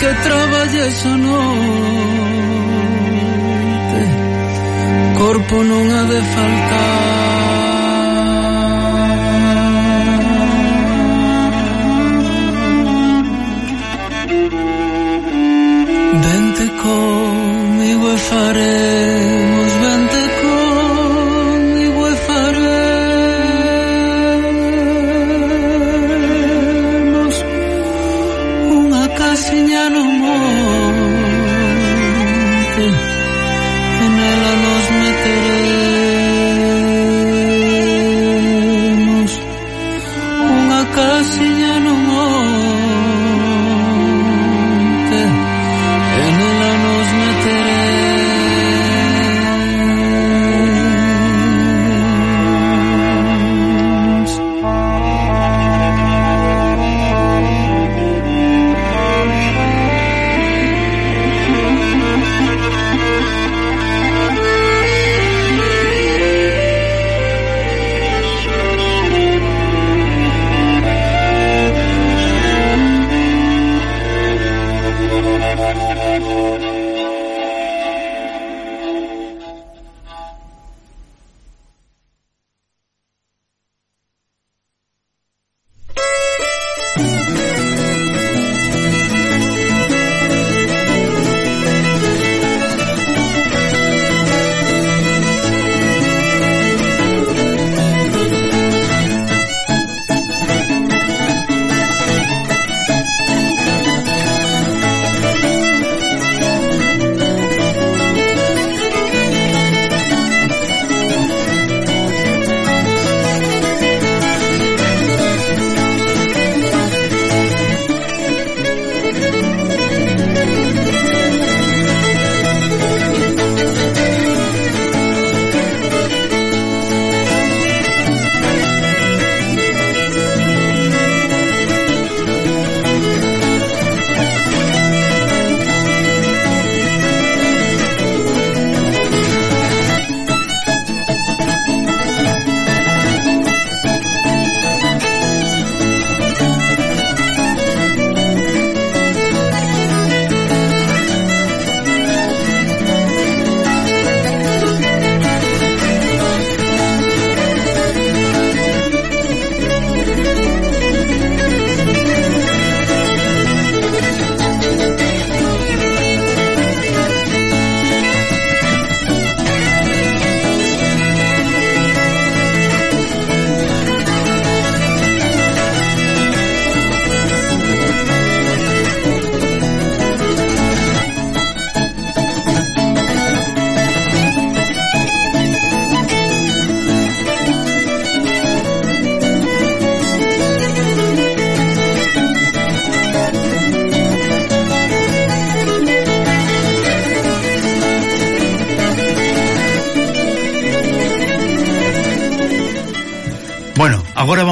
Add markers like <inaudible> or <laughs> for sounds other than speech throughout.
que traballes a noite Corpo non ha de faltar.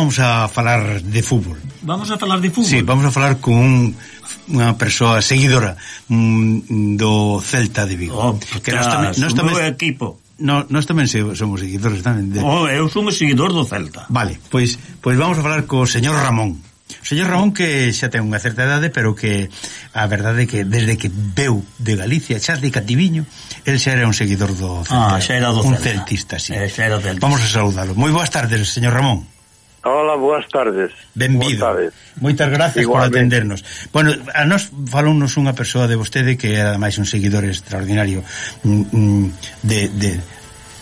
vamos a falar de fútbol. Vamos a falar de fútbol? Sí, vamos a falar con un, unha persoa seguidora mm, do Celta de Vigo. Oh, que nós tamén, nós tamén, equipo. No, nós tamén se, somos seguidores tamén. De... Oh, eu son seguidor do Celta. Vale, pois, pois vamos a falar co señor Ramón. O señor Ramón que xa ten unha certa idade, pero que a verdade é que desde que veu de Galicia, xa de Cativiño, el xa era un seguidor do ah, Celta. Ah, xa era do Celta. Un celtista, sí. Eh, xa era do Celta. Vamos a saludalo. Moi boas tardes, señor Ramón. Hola, boas tardes. Benvido. Boas tardes. Moitas gracias Igualmente. por atendernos. Bueno, a nos falounos unha persoa de vostede que era ademais un seguidor extraordinario mm, mm, de, de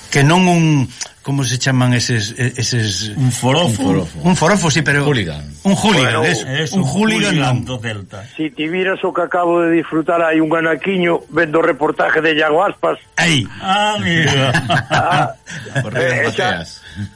que non un como se chaman eses eses un forofo, un forofo, un sí, pero hooligan. un hooligan, bueno, es, es un, un hooligan, hooligan do Celta. Si ti viras o que acabo de disfrutar hai un ganaquiño vendo reportaje de Iago Aspas. Aí. Ah, mira. ah, <laughs> eh,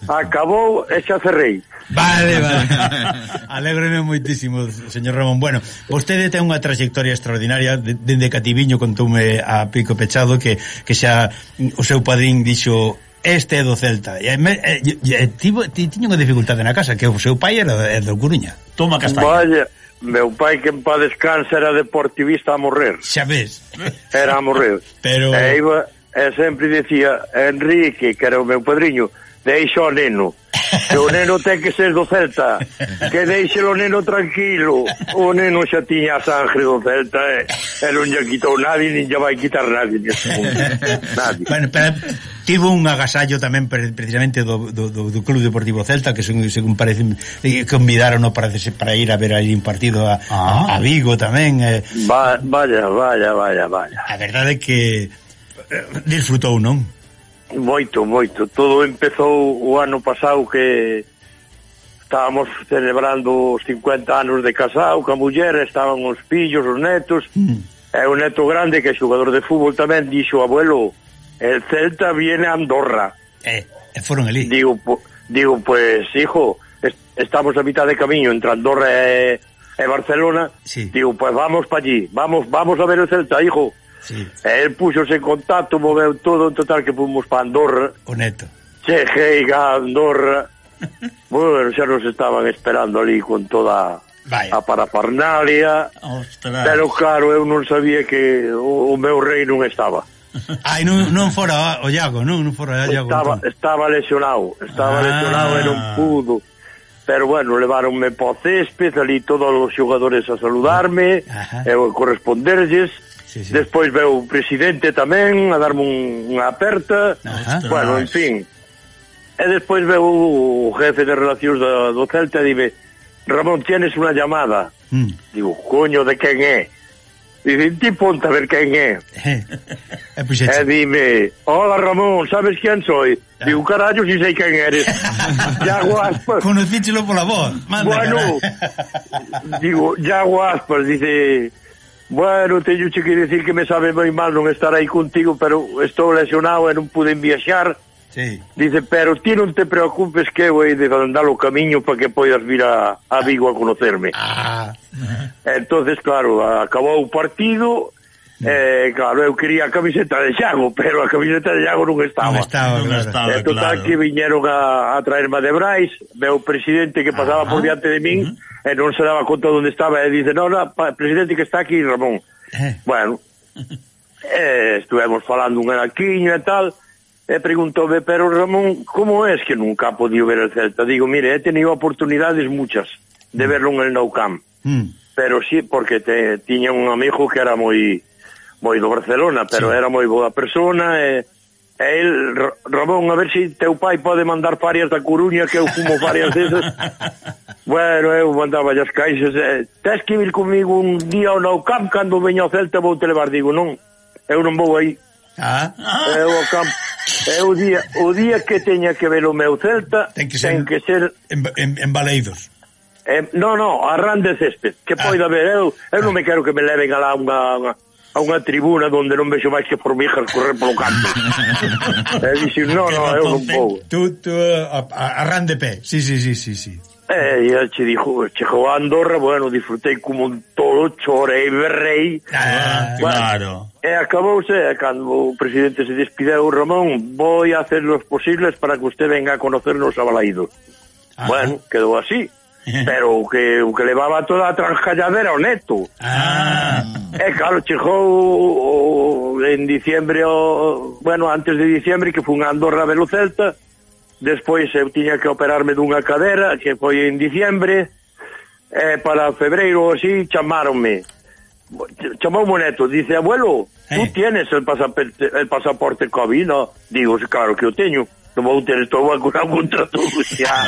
Acabou e xa cerrei. Vale, vale. <laughs> Alégreme moitísimo, señor Ramón. Bueno, vostede ten unha trayectoria extraordinaria dende Cativiño contoume a Pico Pechado que, que xa o seu padrín dixo este é do Celta e, me, e, e tivo, ti, tiño unha dificultade na casa que o seu pai era, era do Coruña toma castaña Vaya, meu pai que en pa descansa era deportivista a morrer xa ves era a morrer <laughs> pero... e, iba, e sempre dicía Enrique que era o meu padriño deixa o neno. Que o neno ten que ser do Celta. Que deixe o neno tranquilo. O neno xa tiña a sangre do Celta e, e non lle quitou nadie, nin lle vai quitar nadie neste mundo. Nadie. Bueno, pero tivo un agasallo tamén precisamente do, do, do, do Club Deportivo Celta que son, según parece eh, convidaron para, para ir a ver aí un partido a, ah. a Vigo tamén eh. Va, vaya, vaya, vaya, vaya a verdade é que eh, disfrutou, non? Moito, moito. Todo empezou o ano pasado que estábamos celebrando os 50 anos de casado, ca muller, estaban os pillos, os netos, mm. e o neto grande, que é xogador de fútbol tamén, dixo, abuelo, el Celta viene a Andorra. Eh, e foron ali. Digo, po, digo pues, hijo, est estamos a mitad de camiño entre Andorra e, e Barcelona. Sí. Digo, pues vamos para allí, vamos, vamos a ver el Celta, hijo. Sí. E el puxose en contacto, moveu todo, en total que fomos para Andorra. O neto. a Andorra. <laughs> bueno, xa nos estaban esperando ali con toda Vaya. a parafernalia. Pero claro, eu non sabía que o, o meu rei non estaba. <laughs> Ai, non, non fora o Iago, non, non fora o Iago. Estaba, entón. estaba lesionado, estaba ah. lesionado e non pudo. Pero bueno, levaronme po césped, ali todos os xogadores a saludarme, ah. e corresponderlles Sí, sí. Despois veu o presidente tamén a darme un, unha aperta. Ajá. Bueno, en fin. E despois veu o jefe de relacións do, do Celta e dime, Ramón, tienes unha llamada. Mm. Digo, coño, de quen é? Dice, ti ponte a ver quen é. Eh, eh, pois pues, e dime, hola Ramón, sabes quen soy? Ah. Digo, carallo, si sei quen eres. <laughs> Iago Aspas. Conocíchelo pola voz. Manda, bueno, caray. digo, Iago Aspas, dice Bueno, teño che que dicir que me sabe moi mal non estar aí contigo, pero estou lesionado e non pude viaxar. Sí. Dice, pero ti non te preocupes que eu hei de andar o camiño para que poidas vir a, a Vigo a conocerme. Ah. entonces claro, acabou o partido mm. Eh, claro, eu quería a camiseta de Xago, pero a camiseta de Xago non estaba. Non estaba, non claro. estaba, total claro. que viñeron a, a traerme de Brais, meu presidente que pasaba ah, por diante de min, uh -huh e non se daba conta onde estaba e dice, non, no, presidente que está aquí Ramón eh. bueno <laughs> eh, estuvemos falando un araquiño e tal e preguntoume, pero Ramón, como es que nunca ha podido ver el Celta? Digo, mire, he tenido oportunidades muchas de mm. verlo en el Nou Camp, mm. pero sí, porque te, tiña un amigo que era moi moi do Barcelona, pero sí. era moi boa persona e, e el, Ramón, a ver se si teu pai pode mandar farias da Coruña que eu fumo farias desas <laughs> Bueno, eu mandaba as caixas eh, Tens que vir comigo un día ao Nou Camp Cando veño ao Celta vou te levar Digo, non, eu non vou aí ah. Eu ao campo Eu o día, o día que teña que ver o meu Celta Ten que ser, ten que ser... En, en, en Baleidos Eh, no, no, a ran de césped Que ah. poida ver, eu, eu ah. non me ah. quero que me leven a lá unha, a unha tribuna onde non vexo máis que formijas correr polo campo <laughs> E dixen, dicir, no, no, eu non vou Tú, tú, a, a ran de pé, sí, sí, sí, sí, sí. E eh, che dixo, chegou a Andorra, bueno, disfrutei como un tolo, chorei, berrei. Ah, bueno, claro. Eh, e acabouse, e cando o presidente se despideu, Ramón, voy a hacer los posibles para que usted venga a conocernos a Balaído. Ajá. Bueno, quedou así. <laughs> Pero ah. eh, o que, o que levaba toda a transcalladera o neto. Ah. E claro, chegou en diciembre, o, bueno, antes de diciembre, que fun a Andorra a ver o Celta, Despois eu tiña que operarme dunha cadera, que foi en diciembre, e para febreiro ou así chamaronme. Chamou o neto, dice, abuelo, eh. tú tienes el pasaporte, el pasaporte COVID, no? Digo, claro que o teño. Non vou ter, estou vacunado contra todo xa.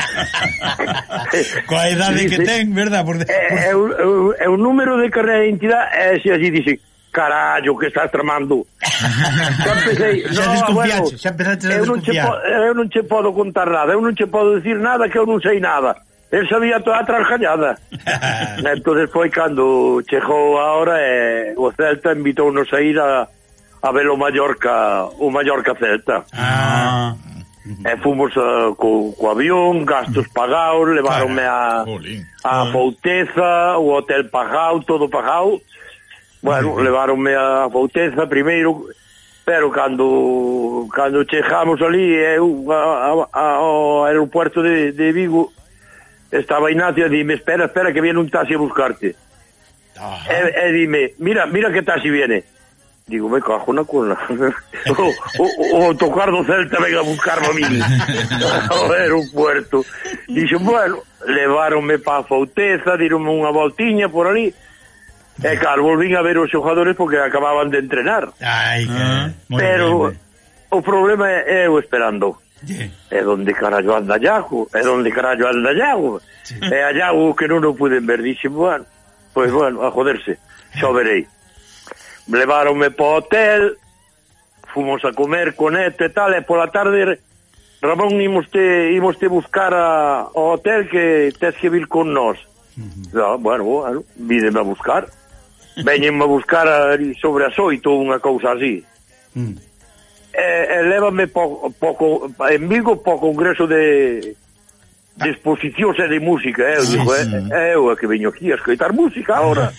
<laughs> Coa idade dice, que ten, verdad? Por, eh, por... É, é, é, o número de carreira de identidade, é, se así dice carallo que estás tramando. <laughs> xa empecé, no, xa bueno, xa empezaste a eu non, che, eh, eu non che podo contar nada, eu non che podo decir nada que eu non sei nada. Él sabía toda a trasgallada. <laughs> entonces foi cando chegou a hora e eh, o Celta invitou-nos a ir a, a ver o Mallorca, o Mallorca Celta. Ah. E fomos uh, co, co avión, gastos pagados, levaronme a, a Fouteza, o hotel pagado, todo pagado. Bueno, levaronme a Fouteza primeiro, pero cando cando chegamos ali eu a, a, ao aeropuerto de, de Vigo estaba Ignacio e dime, espera, espera que viene un taxi a buscarte. Ajá. E, e dime, mira, mira que taxi viene. Digo, me cajo na cuna. <laughs> o, o, o tocar do Celta ven a buscarme a mí <laughs> ao aeropuerto. Dixo, bueno, leváronme pa a Fouteza, dironme unha voltiña por ali, E claro, volvín a ver os xogadores porque acababan de entrenar. Ai, que... Ah, Pero bien, o problema é eu esperando. Yeah. É onde carallo anda Iago, é onde carallo anda Iago. Sí. É a Iago que non o puden ver, dixen, bueno, pois bueno, a joderse, xa verei. Leváronme po hotel, fomos a comer con este e tal, e pola tarde Ramón imos te, imos te buscar a, ao hotel que tes que vir con nós. Uh -huh. bueno, bueno, vídeme a buscar. <laughs> veñenme a buscar ali sobre as oito unha cousa así. Mm. E, e lévame po, poco, en Vigo po Congreso de de exposicións e de música, eh, sí, digo, eh, sí. Eh, eu a que veño aquí a escoitar música agora.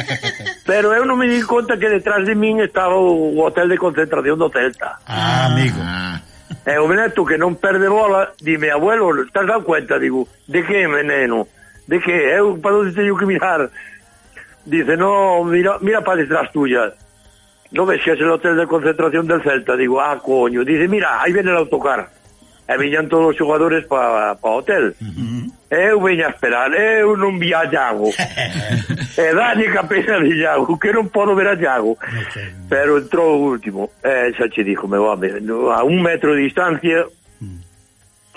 <laughs> Pero eu non me di conta que detrás de min estaba o hotel de concentración do Celta. Ah, amigo. E o neto que non perde bola, dime, abuelo, estás dado cuenta, digo, de que, meneno? De que eu para onde teño que mirar dice, no, mira, mira para detrás tuya. No ves que es el hotel de concentración del Celta. Digo, ah, coño. Dice, mira, ahí viene el autocar. E viñan todos os xogadores para pa hotel. Uh -huh. Eu veña a esperar, eh, eu non <laughs> eh, vi a Iago. e dalle pena de Iago, que non podo ver a Iago. Okay. Pero entrou o último. Eh, e xa che dixo, meu home, a un metro de distancia, mm.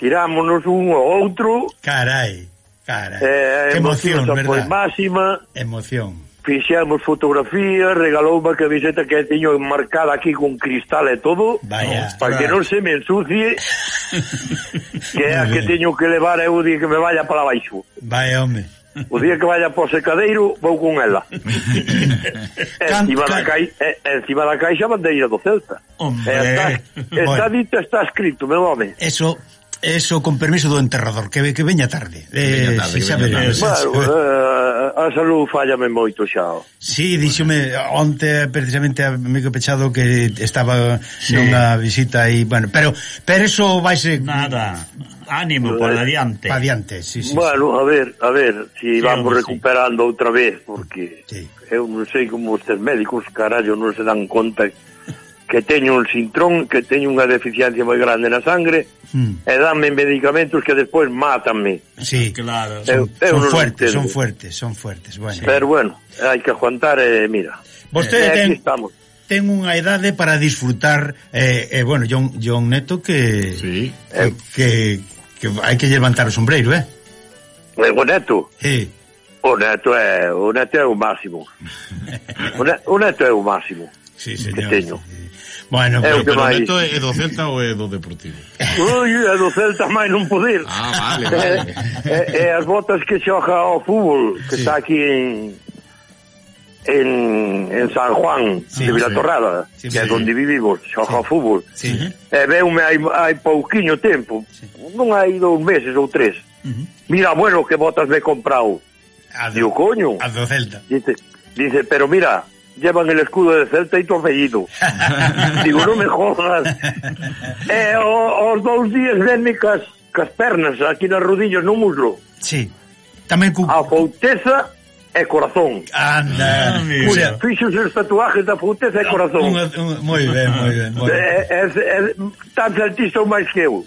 tirámonos un ao outro. Carai Cara, eh, que emoción, verdad? Foi máxima. Emoción. Fixemos fotografías, regalou unha camiseta que teño enmarcada aquí con cristal e todo, Vaya, para que non se me ensucie, <laughs> que é a que teño que levar eu día que me vaya para baixo. Vai, home. O día que vaya por secadeiro, vou con ela. <laughs> encima, da cai, encima da caixa bandeira do Celta. Hombre, está, está bueno. dito, está escrito, meu home. Eso, Eso con permiso do enterrador, que que veña tarde. Eh, veña tarde, xa veña tarde. Bueno, eh, a salud fallame moito xa. Sí, díxome onte precisamente a amigo Pechado que estaba sí. nunha visita aí, bueno, pero pero eso vai ser nada. Ánimo por eh, adiante. Pa adiante, sí, sí. Bueno, sí. a ver, a ver, si vamos sí. recuperando outra vez porque sí. eu non sei como os médicos, carallo, non se dan conta que que teño un sintrón, que teño unha deficiencia moi grande na sangre, mm. e danme medicamentos que despois mátanme. Sí, claro. Eu, son, eu son, fuertes, son fuertes, son fuertes, bueno. Pero bueno, hai que aguantar e eh, mira. Vostede eh, ten, estamos. ten unha idade para disfrutar, eh, eh, bueno, John, John Neto que, sí. eh, que, que hai que levantar o sombreiro, eh. eh? O Neto? Sí. O Neto é o, neto é o máximo. <laughs> o, neto, o Neto é o máximo. Sí, señor. Teño. Bueno, é pero, pero vai... Neto é do Celta ou é do Deportivo? Ui, é do Celta máis non poder. Ah, vale, vale. É, é, é as botas que xoga ao fútbol, que sí. está aquí en en, en San Juan sí, de Vila sí. Torrada, sí, que sí. é onde vivimos, xoga sí. fútbol. Sí. Eh, e veume hai, hai pouquiño tempo, sí. non hai dous meses ou tres. Uh -huh. Mira, bueno, que botas me comprou. Digo, coño. A do Celta. Dice, dice, pero mira, llevan el escudo de Celta e tu apellido. Digo, non me jodas. E o, os dous días venme cas, cas pernas, aquí nas rodillas, no muslo. Sí. Tamén cu... A fouteza e corazón. Anda, o sea, fixos os tatuajes da fouteza e corazón. Unha, unha, moi ben, moi ben. Moi ben. É, é, é, tan celtista ou máis que eu.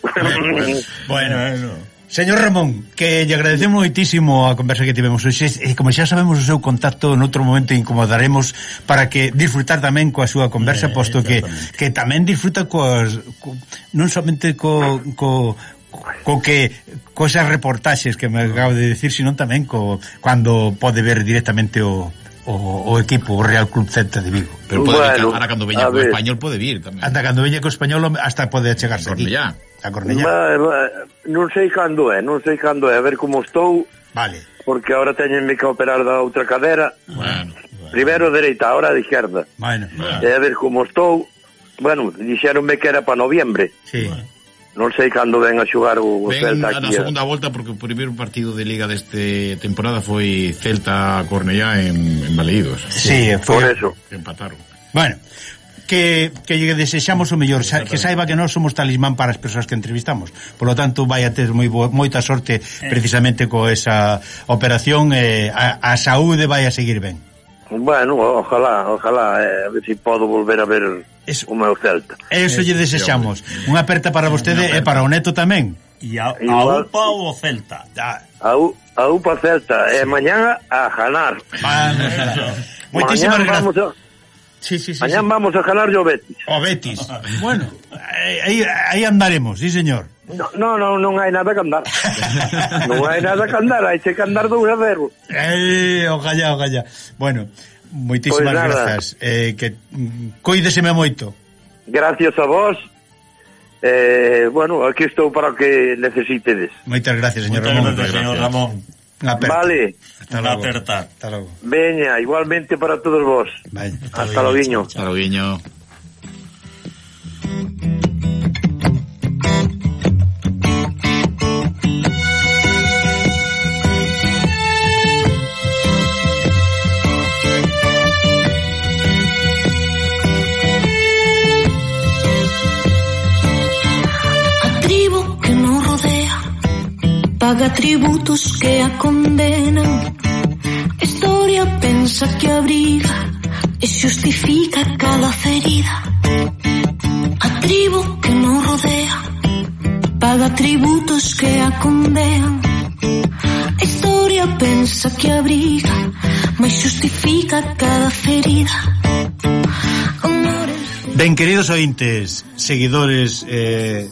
bueno, bueno. Señor Ramón, que lle agradecemos moitísimo a conversa que tivemos hoxe e eh, como xa sabemos o seu contacto noutro momento incomodaremos para que disfrutar tamén coa súa conversa eh, posto que que tamén disfruta coas co, non somente co, co co que cosas reportaxes que me acabo de decir, sino tamén co cando pode ver directamente o o, o equipo, o Real Club Celta de Vigo. Pero pode bueno, vir, ahora cando veña co Español pode vir tamén. Anda, cando veña co Español hasta pode chegarse aquí. Ya. A Cornellá. Ma, ma, non sei cando é, non sei cando é, a ver como estou. Vale. Porque agora teñenme que operar da outra cadera. Bueno. bueno. Primeiro dereita, agora de esquerda. Bueno, bueno. E a ver como estou. Bueno, dixeronme que era para noviembre. Sí. Bueno. Non sei cando ven a xogar o ven Celta aquí. Ven na segunda volta porque o primeiro partido de Liga deste temporada foi Celta-Cornellá en, en Baleidos. Sí, sí, foi... Por eso. Que empataron. Bueno, que, que lle desexamos o mellor sa, que saiba que nós somos talismán para as persoas que entrevistamos Por lo tanto vai a ter moi bo, moita sorte eh. precisamente co esa operación eh, a, a saúde vai a seguir ben Bueno, ojalá, ojalá, eh, a ver se si podo volver a ver Eso. o meu Celta. Eso lle desexamos. Unha aperta para vostede aperta. e para o neto tamén. E a, a UPA ou o Celta? A, a, a UPA Celta. Sí. E mañá a Janar. Moitísimas gracias. Sí, sí, sí, Mañán sí. vamos a ganar yo Betis. O Betis. <laughs> bueno, aí, aí andaremos, sí, señor. No, no, no, non hai nada que andar. <laughs> non hai nada que andar, hai que andar dous a O Eh, ojalá, ojalá. Bueno, moitísimas pois pues grazas. Eh, que mm, coídeseme moito. Gracias a vos. Eh, bueno, aquí estou para o que necesitedes. Moitas gracias, señor Moitas Ramón. Gracias, señor Ramón. Aperta. Vale. Hasta logo. Aperta. Hasta logo. Veña, igualmente para todos vos. Vale. Hasta, Hasta guiño. Hasta logo. paga tributos que a condenan. Historia pensa que abriga e justifica cada ferida. A tribo que non rodea paga tributos que a condenan. Historia pensa que abriga, mas justifica cada ferida. Amores... Ben, queridos ointes, seguidores, eh,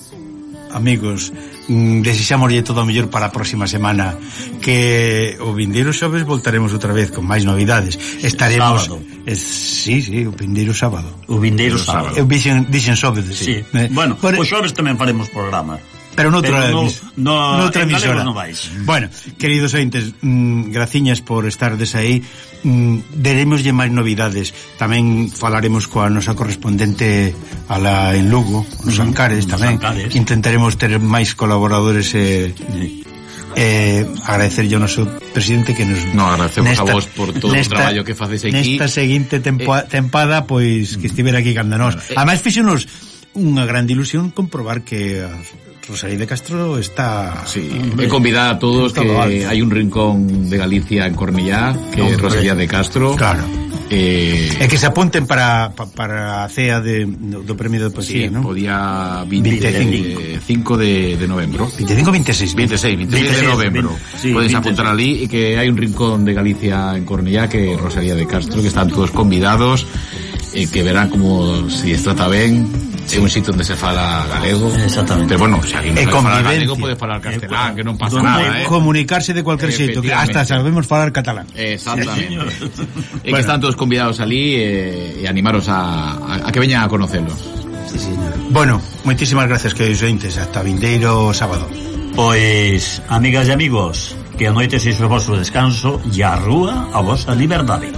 amigos, amigos, Mm, desexámoslle todo o mellor para a próxima semana que o vindeiro xoves voltaremos outra vez con máis novidades estaremos sábado. Es, sí, sí, o vindeiro sábado o vindeiro sábado eu dixen, dixen xoves sí. sí. Eh? bueno, Por... o xoves tamén faremos programa pero noutra pero no, no, noutra emisora. No vais. Bueno, queridos ointes, mm, graciñas por estardes aí. Mm, Deremoslle máis novidades. Tamén falaremos coa nosa correspondente a la en Lugo, nos uh -huh. Ancares tamén. Ancares. Intentaremos ter máis colaboradores e eh, sí. Eh, agradecer ao noso presidente que nos No, agradecemos nesta, a vos por todo nesta, o traballo que facedes aquí. Nesta seguinte tempo, eh, tempada pois que estivera aquí cando nós. Eh, Ademais fixenos unha grande ilusión comprobar que as Rosalía de Castro está... Sí, hombre, he convidado a todos que alto. hay un rincón de Galicia en Cornellá, que no, es Rosalía de Castro. Claro. Eh, e que se apunten para, para a cea de, do Premio de Poesía, sí, non? podía 20, 25. 5 de, de novembro. 25 26? 26, 26, 26 de novembro. 20, sí, Podes apuntar ali e que hai un rincón de Galicia en Cornellá que Rosalía de Castro, que están todos convidados e que verán como se si trata ben sí. é un sitio onde se fala galego Exactamente. pero bueno, se alguén non fala galego podes falar castelán, que non pasa nada eh? comunicarse de cualquier xeito, que hasta sabemos falar catalán exactamente sí, e bueno. que están todos convidados ali E, eh, e animaros a, a, a que veñan a conocelos sí, bueno, moitísimas gracias que os ointes hasta vindeiro sábado Pois, amigas e amigos, que anoite se o vosso descanso e a rúa a vosa liberdade.